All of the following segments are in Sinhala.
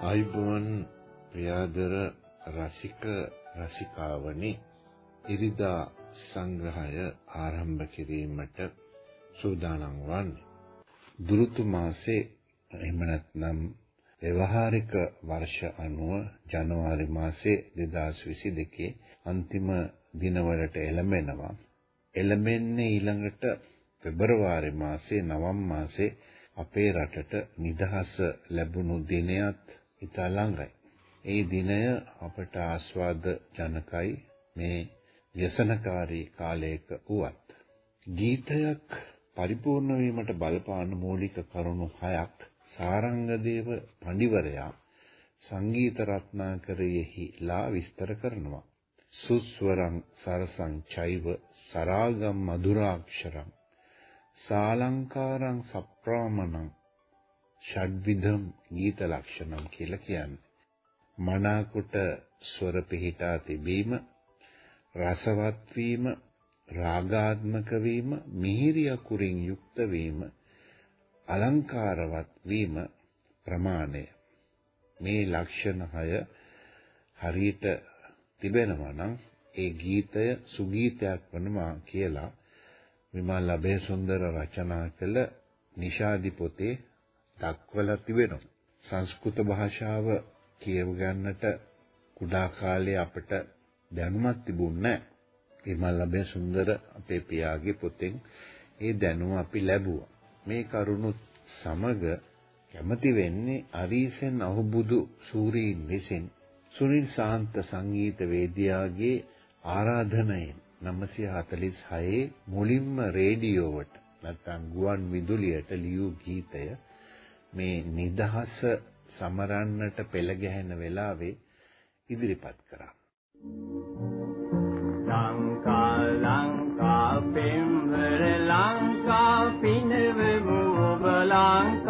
ආයුබෝවන් ප්‍රියාදර රසික රසිකාවනි ඉරිදා සංග්‍රහය ආරම්භ කිරීමට සූදානම් වන්නේ. දුරුතු මාසේ එහෙම නැත්නම් ව්‍යවහාරික වර්ෂ අනුව ජනවාරි මාසේ 2022 අන්තිම දිනවලට එළඹෙනවා. එළඹෙන්නේ ඊළඟට පෙබරවාරි මාසේ නවම් මාසේ අපේ රටට නිදහස ලැබුණු දිනයත් ඉතා ළඟයි. ඒ දිනය අපට ආස්වාද ජනකයි මේ ව්‍යසනකාරී කාලයක වුවත්. ගීතයක් පරිපූර්ණ වීමට බලපාන මූලික කරුණු හයක් සාරංගදේව පඬිවරයා සංගීත රත්නාකරයෙහිලා විස්තර කරනවා. සුස්වරං සරසං චෛව සරාගම් මధుරාක්ෂරං සාලංකාරං සප්‍රාමණං ෂඩ්විධම් ගීත ලක්ෂණම් කියලා කියන්නේ. මනාකොට ස්වර පිහිටා තිබීම, රසවත් වීම, රාගාත්මක වීම, මිහිරි අකුරින් යුක්ත වීම, අලංකාරවත් වීම ප්‍රමාණය. මේ ලක්ෂණ හය හරියට තිබෙනවා නම් ඒ ගීතය සුගීතයක් වනවා කියලා විමල් අබේසුන්දර රචනා කළ නිෂාදි පොතේ දක්වලා තිබෙනවා. සංස්කෘත භාෂාව කියව ගන්නට කුඩා කාලේ අපට දැනුමක් තිබුණේ නැහැ. විමල් අබේසුන්දර අපේ පියාගේ පොතෙන් ඒ දැනුම අපි ලැබුවා. මේ කරුණු සමග කැමති වෙන්නේ අරීසෙන් අහුබුදු සූරීන් විසින් සුනිල් ශාන්ත සංගීත වේදිකාගේ ආරාධනයෙන් 946 මුලින්ම රේඩියෝවට නැත්නම් ගුවන් විදුලියට ලියූ ගීතය මේ නිදහස සමරන්නට පෙළ ගැහෙන වෙලාවේ ඉදිරිපත් කරා. ලංකා ලංකා පෙම්වර ලංකා පිනව මුඹ ලංකා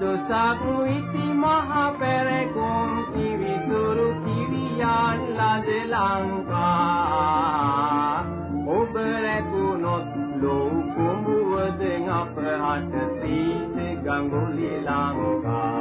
විදුසක් විති මහ පෙරකුම් කිවිතුරු කිවියන් ලද ලංකා. ඔබ රැකුණොත් ලෝ කුඹුවදෙන් අපහට සීත ගඟුලි ලංකා ලංකා.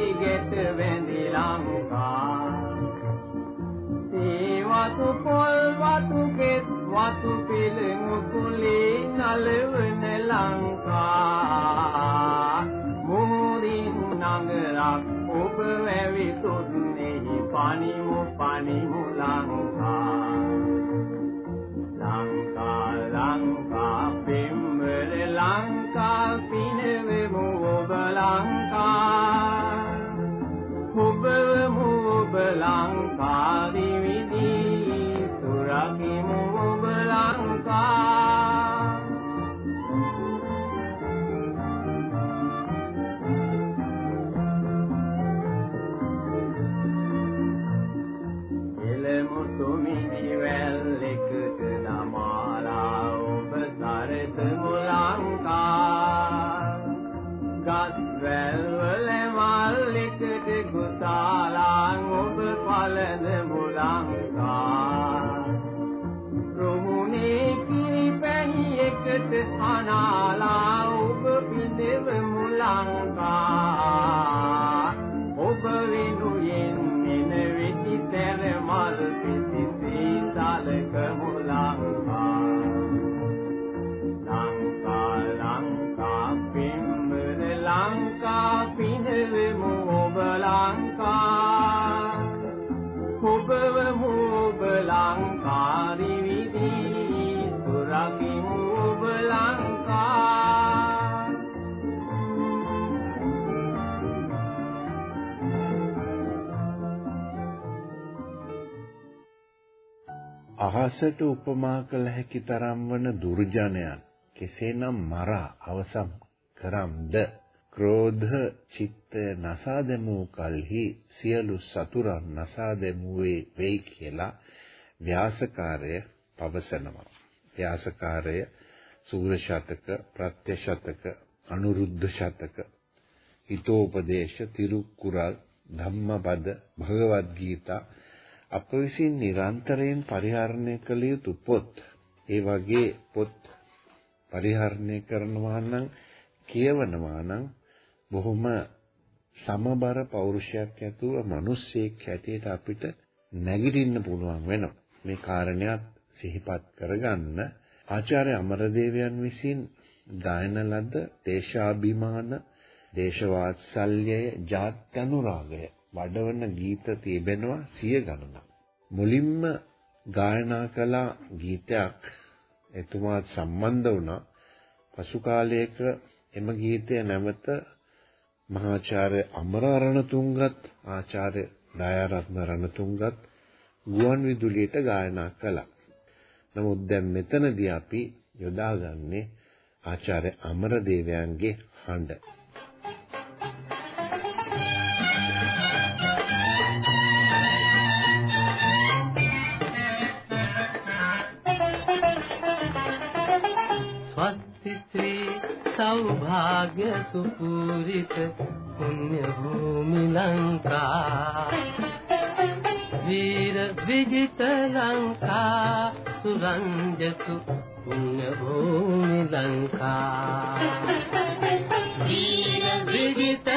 කිරි ගෙට වැඳි ලංකා ඒ වතු පොල් වතු කෙස් වතු පිළ මුකුලේ නලවන ලංකා. මුහුදින් නගරක් ඔබ වැවිතුන්නේ පනිමු පනිමු ලංකා ලංකාරි විදි පුරමින් ඔබ ලංකා. අහසට උපමා කළ හැකි තරම් වන දුර්ජනයන් කෙසේනම් මරා අවසන් කරම්ද? ක්‍රෝධ චිත්තය නසා දැමූ කල්හි සියලු සතුරන් නසා දැමුවේ වෙයි කියලා ව්‍යාසකාරය පවසනවා. ව්‍යාසකාරය සූර ශතක, ප්‍රත්‍ය ශතක, අනුරුද්ධ ශතක, හිතෝපදේශ, තිරුකුරල්, ධම්මපද, භගවත් ගීතා අප විසින් නිරන්තරයෙන් පරිහරණය කළ යුතු පොත්. ඒ වගේ පොත් පරිහරණය කරනවා නම් කියවනවා නම් බොහොම සමබර පෞරුෂයක් ඇතුව මිනිස්සෙක් හැටියට අපිට නැගිටින්න පුළුවන් වෙනවා. මේ කාරණයක් සිහිපත් කරගන්න ආචාර්ය අමරදේවයන් විසින් ගායන ලද දේශාභිමාන දේශවාත්සල්‍යය ජාත්‍යනුරාගය වඩවන ගීත තිබෙනවා සිය ගණනක්. මුලින්ම ගායනා කළ ගීතයක් එතුමාත් සම්බන්ධ වුණා. පසු කාලයක එම ගීතය නැවත මහාචාර්ය අමරරණතුංගත් ආචාර්ය දයාරත්න රණතුංගත් ගුවන් විදුලියට ගායනා කළා. නමුත් දැන් මෙතනදී අපි යොදාගන්නේ ආචාර්ය අමරදේවයන්ගේ හඬ. සෞභාග්‍ය සුපූරිත පුණ්‍ය භූමි ලංකා වීර විජිත ලංකා සුරංජතු පුණ්‍ය භූමි ලංකා. වීර විජිත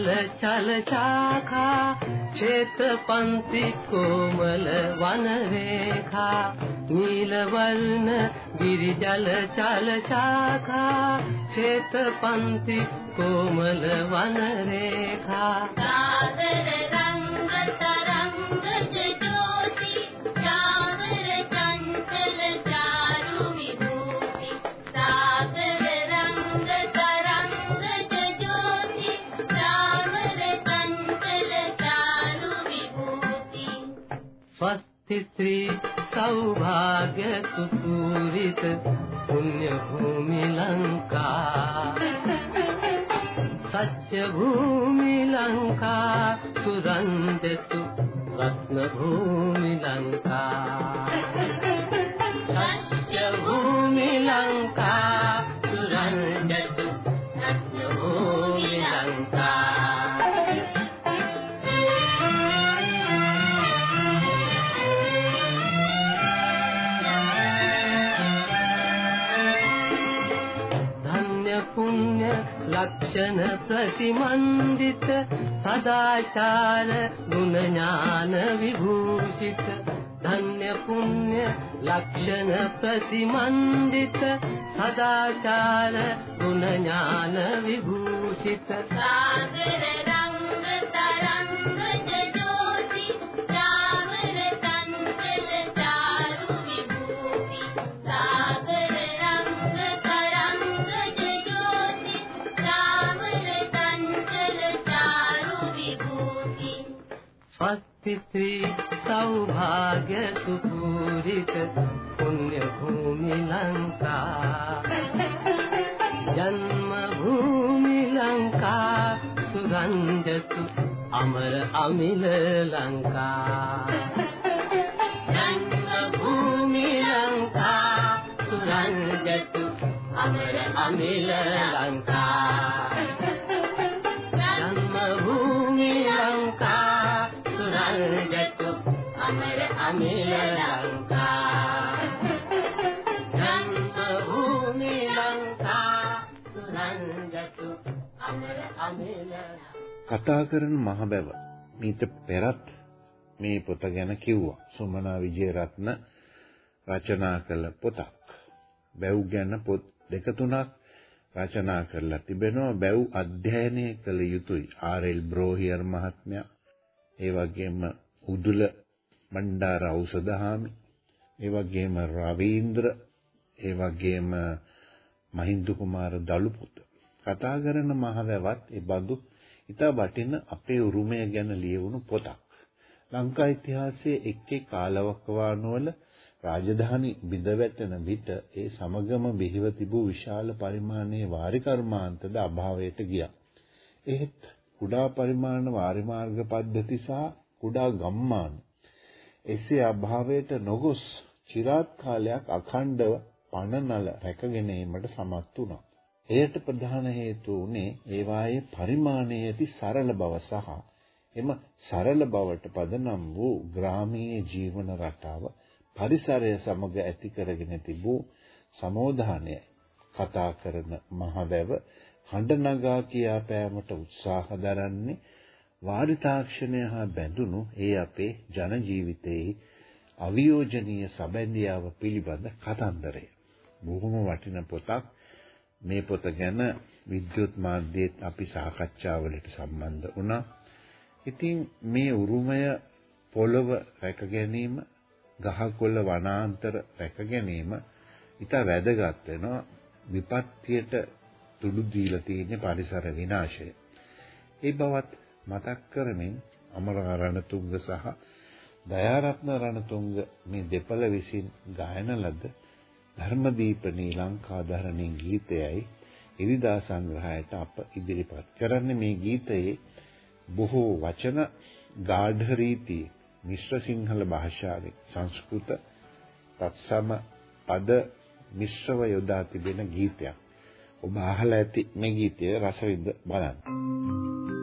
ගිරිජල චල ශාඛා චේත පන්ති කොමල වන රේඛා නීල වර්ණ ගිරිජල චල ශාඛා චේත පන්ති කොමල වන රේඛා ස්ත්‍රී සෞභාග්‍ය සුපූරිත පුණ්‍ය භූමි ලංකා. සත්‍ය භූමි ලංකා සුරන්දතු රත්න භූමි ලංකා. සත්‍ය භූමි ලංකා लक्षण प्रति मण्डित सदाचार गुणज्ञान विभूषित धन्य पुण्य लक्षण प्रतिमण्डित सदाचार गुण ज्ञान विभूषित ඥාන විභූෂිත සාදර ස්ත්‍රී සෞභාග්‍ය සුපූරිත පුණ්‍ය භූමි ලංකා. ජන්ම භූමි ලංකා සුරංජතු අමර අමිල ලංකා. ජන්ම භූමි ලංකා සුරංජතු අමර අමිල ලංකා. කතා කරන මහ බැව. මීට පෙරත් මේ පොත ගැන කිව්වා. සුමනා විජේරත්න රචනා කළ පොතක්. බැව් ගැන පොත් දෙක තුනක් රචනා කරලා තිබෙනවා. බැව් අධ්‍යයනය කළ යුතුයි. ආර්.එල්. බ්‍රෝහියර් මහත්මයා. ඒ වගේම උදුල බණ්ඩාර ඖෂධහාමි, ඒ වගේම රවීන්ද්‍ර, ඒ වගේම මහින්ද කුමාර දලුපුත කතා කරන මහවැවත් ඒ බඳු ඊට වටින අපේ උරුමය ගැන ලියවුණු පොතක්. ලංකා ඉතිහාසයේ එක් එක් කාලවකවානුවල රාජධානි බිඳවැටෙන විට ඒ සමගම බිහිව තිබූ විශාල පරිමාණයේ වාරි කර්මාන්තද අභාවයට ගියා. එහෙත් කුඩා පරිමාණ වාරි මාර්ග පද්ධති සහ කුඩා ගම්මාන එසේ අභාවයට නොගොස් চিරාත් කාලයක් අඛණ්ඩව පණනල රැකගෙනීමට සමත් වුණා. එයට ප්‍රධාන හේතුව උනේ ඒවායේ පරිමාණයේ ඇති සරල බව සහ එම සරල බවට පදනම් වූ ග්‍රාමීය ජීවන රටාව පරිසරය සමග ඇති කරගෙන තිබූ සමෝධානය කතා කරන මහවැව හඬ නගා කියා පෑමට උත්සාහ දරන්නේ වාරි තාක්ෂණය හා බැඳුණු ඒ අපේ ජන ජීවිතයේ අවියෝජනීය සැබැඳියාව පිළිබඳ කතන්දරය. බොහොම වටින පොතක්. මේ පොත ගැන විද්‍යුත් මාධ්‍යයේත් අපි සාකච්ඡාවලට සම්බන්ධ වුණා. ඉතින් මේ උරුමය පොළව රැක ගැනීම, ගහකොළ වනාන්තර රැක ගැනීම ඊට වැදගත් වෙනවා. විපත්තියට තුඩු දීලා තියෙන පරිසර විනාශය. ඒ බවත් මතක් කරමින් අමරා රණතුංග සහ දයාරත්න රණතුංග මේ දෙපළ විසින් ගායන ලද ධර්මදීපනී ලංකාධරණී ගීතයයි ඉරිදා සංග්‍රහයට අප ඉදිරිපත් කරන්නේ මේ ගීතයේ බොහෝ වචන ගාಢ රීති මිශ්‍ර සිංහල භාෂාවෙන් සංස්කෘත තත්සම පද මිශ්‍රව යොදා තිබෙන ගීතයක්. ඔබ අහලා ඇති මේ ගීතය රසවිඳ බලන්න.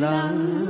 难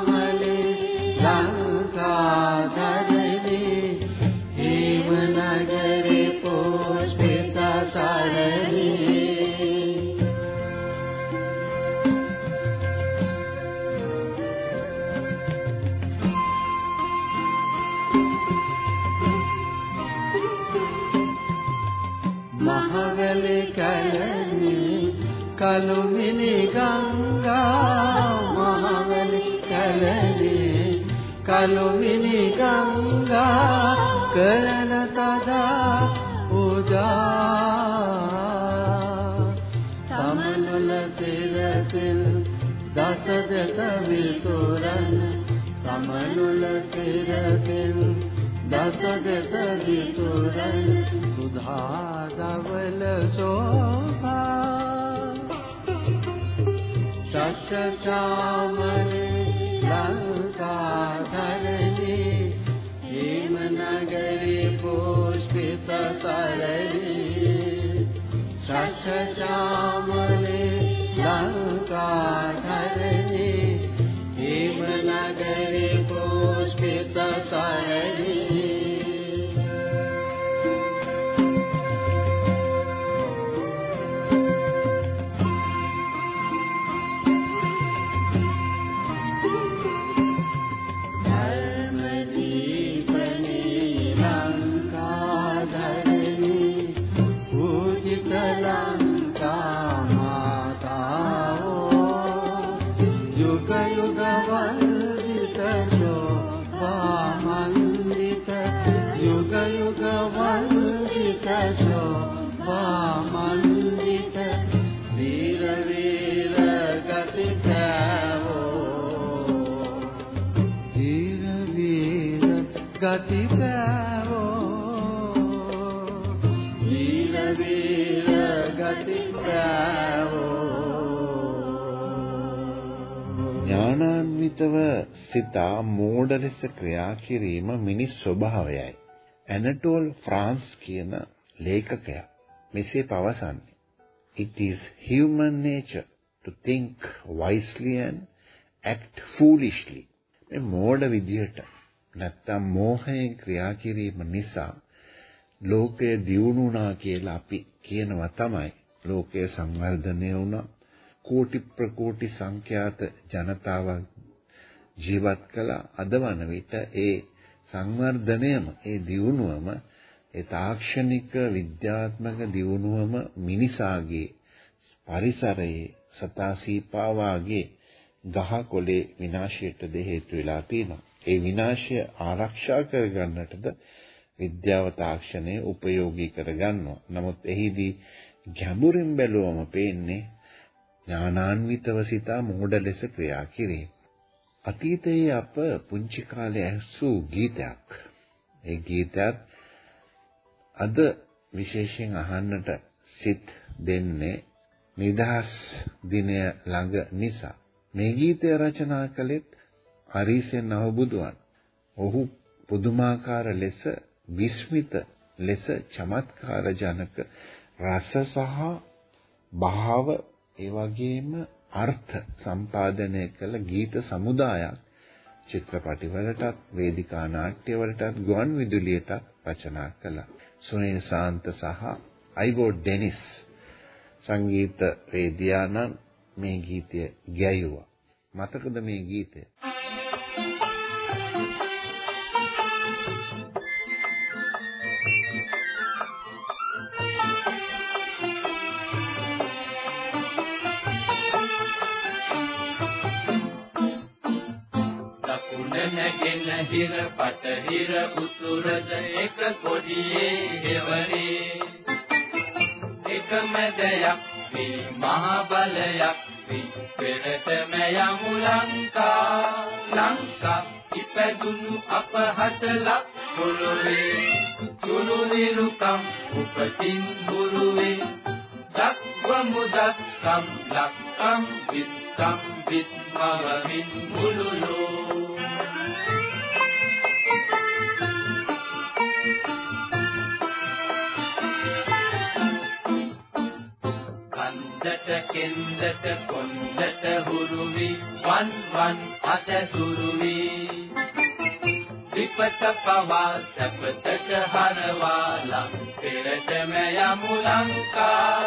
කලුමිනි ගංගා මහවැලි කැලණි. කලුමිනි ගංගා කරන තදා පූජා. සමනල තිරතිල් දස දෙක විතුරන් සමනල තිරතිල් දස දෙක විතුරන් සුධා सा शाम रङ्गा धरेमनगरे पोष तसारे सस शामरे का गी हिमनगरे पोष तसरी ගති පෑවෝ වීර වීර ඥානාන්විතව සිතා මෝඩ ලෙස ක්‍රියා කිරීම මිනිස් ස්වභාවයයි. ඇනටෝල් ෆ්‍රාන්ස් කියන ලේඛකයා මෙසේ පවසන්නේ It is human nature to think wisely and act foolishly. මේ මෝඩ විදිහට නැත්තම් මෝහයෙන් ක්‍රියා කිරීම නිසා ලෝකය දියුණුනා කියලා අපි කියනවා තමයි. ලෝකය සංවර්ධනය වුණා. කෝටි ප්‍රකෝටි සංඛ්‍යාත ජනතාවක් ජීවත් කළ අදවන විට ඒ සංවර්ධනයම ඒ දියුණුවම ඒ තාක්ෂණික විද්‍යාත්මක දියුණුවම මිනිසාගේ පරිසරයේ සතා සීපාවාගේ ගහ කොළේ විනාශයටද හේතු වෙලා තියෙනවා. ඒ විනාශය ආරක්ෂා කරගන්නටද විද්‍යාව තාක්ෂණය උපයෝගී කරගන්නවා. නමුත් එහිදී ගැඹුරින් බැලුවම පේන්නේ ඥානාන්විතව සිතා මෝඩ ලෙස ක්‍රියා කිරීම. අතීතයේ අප පුංචි කාලේ ඇසූ ගීතයක්. ඒ ගීතයත් අද විශේෂයෙන් අහන්නට සිත් දෙන්නේ නිදහස් දිනය ළඟ නිසා. මේ ගීතය රචනා කළෙත් හරිසෙන් නවබුදුවන්. ඔහු පුදුමාකාර ලෙස විස්මිත ලෙස චමත්කාර ජනක රස සහ භාව ඒ වගේම අර්ථ සම්පාදනය කළ ගීත සමුදායක් චිත්‍රපටිවලටත් වේදිකා නාට්‍යවලටත් ගුවන් විදුලියටත් රචනා කළා. සුනිල් සාන්ත සහ අයිවෝ ඩෙනිස් සංගීත වේදියානම් මේ ගීතය ගැයුවා. මතකද මේ ගීතය? නැගෙන හිර පටහිර උතුරද එක කොඩියේ හෙවරේ එක මැදයක් වී මහ බලයක් වී පෙරටම යමු ලංකා. ලංකා ඉපදුණු අපහට ලක් පොළොවේ. තුරු නිරුකම් උපතින් බුරුවේ. දක්වමු දක්කම් ලක්කම් විත්තම් විත්මවමින් මුළුලෝ කෙන්දට කොන්දට හුරුවි වන් වන් අත සුරුවි. විපත පවා සැපතට හරවාලා පෙරටම යමු ලංකා.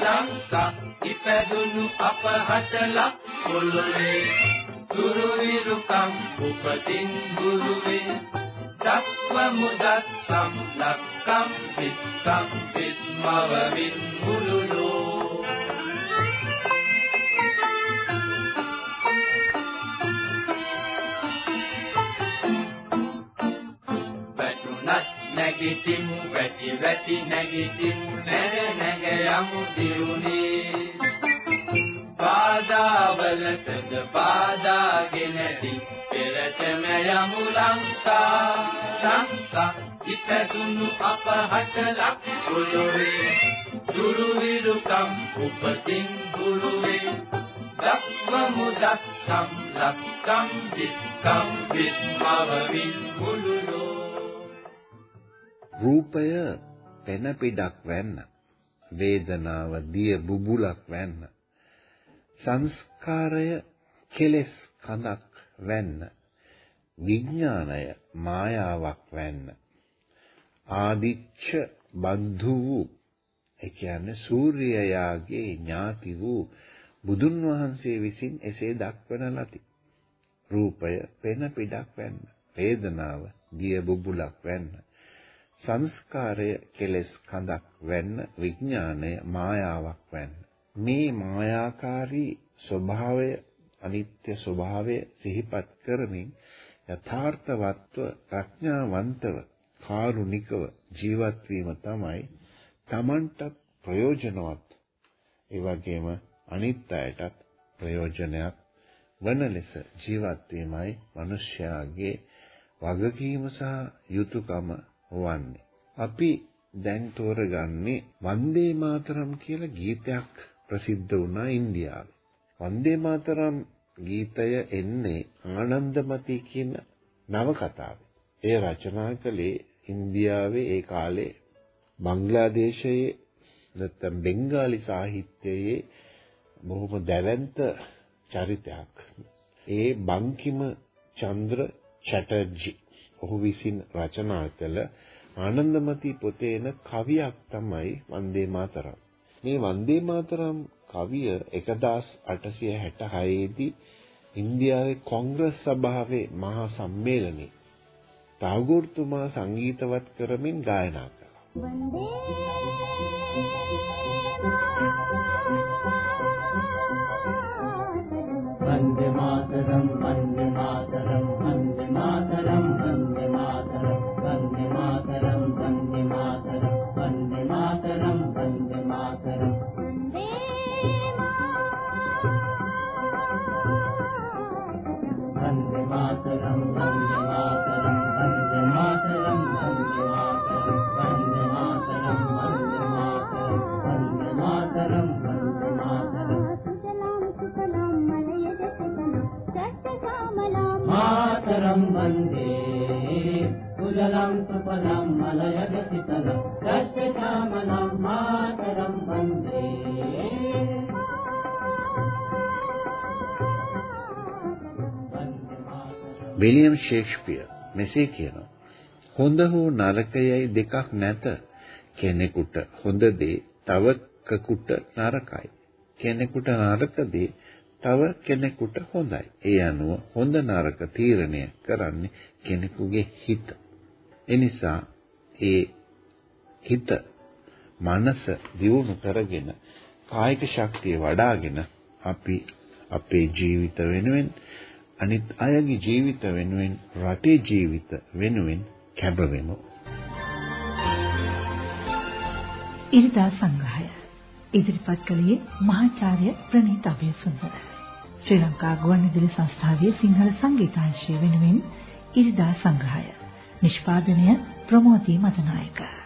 ලංකා ඉපදුණු අපහට ලක් පොළොවේ. සුරුවිරුකම් උපතින් ගුරුවේ දක්වමු දස්සම් ලක්කම් පිස්සම් පිස්මවමින් මුළුලෝ නැගිටිමු වැටි වැටි නැගිටිමු නැර නැග යමු දියුනේ බාධාවලටද බාධාගෙනදී පෙරටම යමු ලංකා. ලංකා ඉපදුණු අපහට ලක් පොළොවේ දුරු විරුකම් උපතින් ගුරුවේ. දක්වමු දක්කම් ලක්කම් වික්කම් විස්මවමින් මුළුලෝ රූපය පෙන පිටක් වැන්න. වේදනාව දිය බුබුලක් වැන්න. සංස්කාරය කෙලෙස් කඳක් වැන්න. විඥාණය මායාවක් වැන්න. ආදිච්ච බන්ධු වූ ඒ කියන්නේ සූර්යයාගේ ඥාති වූ බුදුන් වහන්සේ විසින් එසේ දක්වන ලති. රූපය පෙන පිටක් වැන්න. වේදනාව දිය බුබුලක් වැන්න. සංස්කාරය කෙලෙස් කඳක් වැන්න විඥාණය මායාවක් වැන්න. මේ මායාකාරී ස්වභාවය අනිත්‍ය ස්වභාවය සිහිපත් කරමින් යථාර්ථවත්ව ප්‍රඥාවන්තව කාරුණිකව ජීවත් වීම තමයි Tamanට ප්‍රයෝජනවත්. ඒ වගේම අනිත් අයටත් ප්‍රයෝජනයක් වන ලෙස ජීවත් වීමයි මිනිස්යාගේ වගකීම සහ යුතුයකම වන්නේ. අපි දැන් තෝරගන්නේ වන්දේ මාතරම් කියලා ගීතයක් ප්‍රසිද්ධ වුණා ඉන්දියාවේ. වන්දේ මාතරම් ගීතය එන්නේ ආනන්දමති කියන නවකතාවේ. ඒ රචනා කළේ ඉන්දියාවේ ඒ කාලේ බංග්ලාදේශයේ නැත්නම් බෙන්ගාලි සාහිත්‍යයේ බොහොම දැවැන්ත චරිතයක්. ඒ බංකිම චන්ද්‍ර චැටර්ජි ඔහු විසින් රචනා කළ ආනන්දමති පොතේ එන කවියක් තමයි වන්දේ මාතරම්. මේ වන්දේ මාතරම් කවිය 1866 දී ඉන්දියාවේ කොංග්‍රස් සභාවේ මහා සම්මේලනයේ ටාගෝර්තුමා සංගීතවත් කරමින් ගායනා කළා. වන්දේ විලියම් ෂේක්ස්පියර් මෙසේ කියනවා. හොඳ හෝ නරකයයි දෙකක් නැත. කෙනෙකුට හොඳ දේ තවකෙකුට නරකයි. කෙනෙකුට නරක දේ තව කෙනෙකුට හොඳයි. ඒ අනුව හොඳ නරක තීරණය කරන්නේ කෙනෙකුගේ හිත. එනිසා ඒ හිත මනස දියුණු කරගෙන කායික ශක්තිය වඩ아가ගෙන අපි අපේ ජීවිත වෙනුවෙන් අනිත් අයගේ ජීවිත වෙනුවෙන් රටේ ජීවිත වෙනුවෙන් කැපවෙමු. ඉරිදා සංග්‍රහය ඉදිරිපත් කළේ මහාචාර්ය ප්‍රනීත අබේසුන්දර. ශ්‍රී ලංකා ගුවන්විදුලි සංස්ථාවේ සිංහල සංගීතාංශය වෙනුවෙන් ඉරිදා සංග්‍රහය. නිෂ්පාදනය ප්‍රමෝදී මතනායක.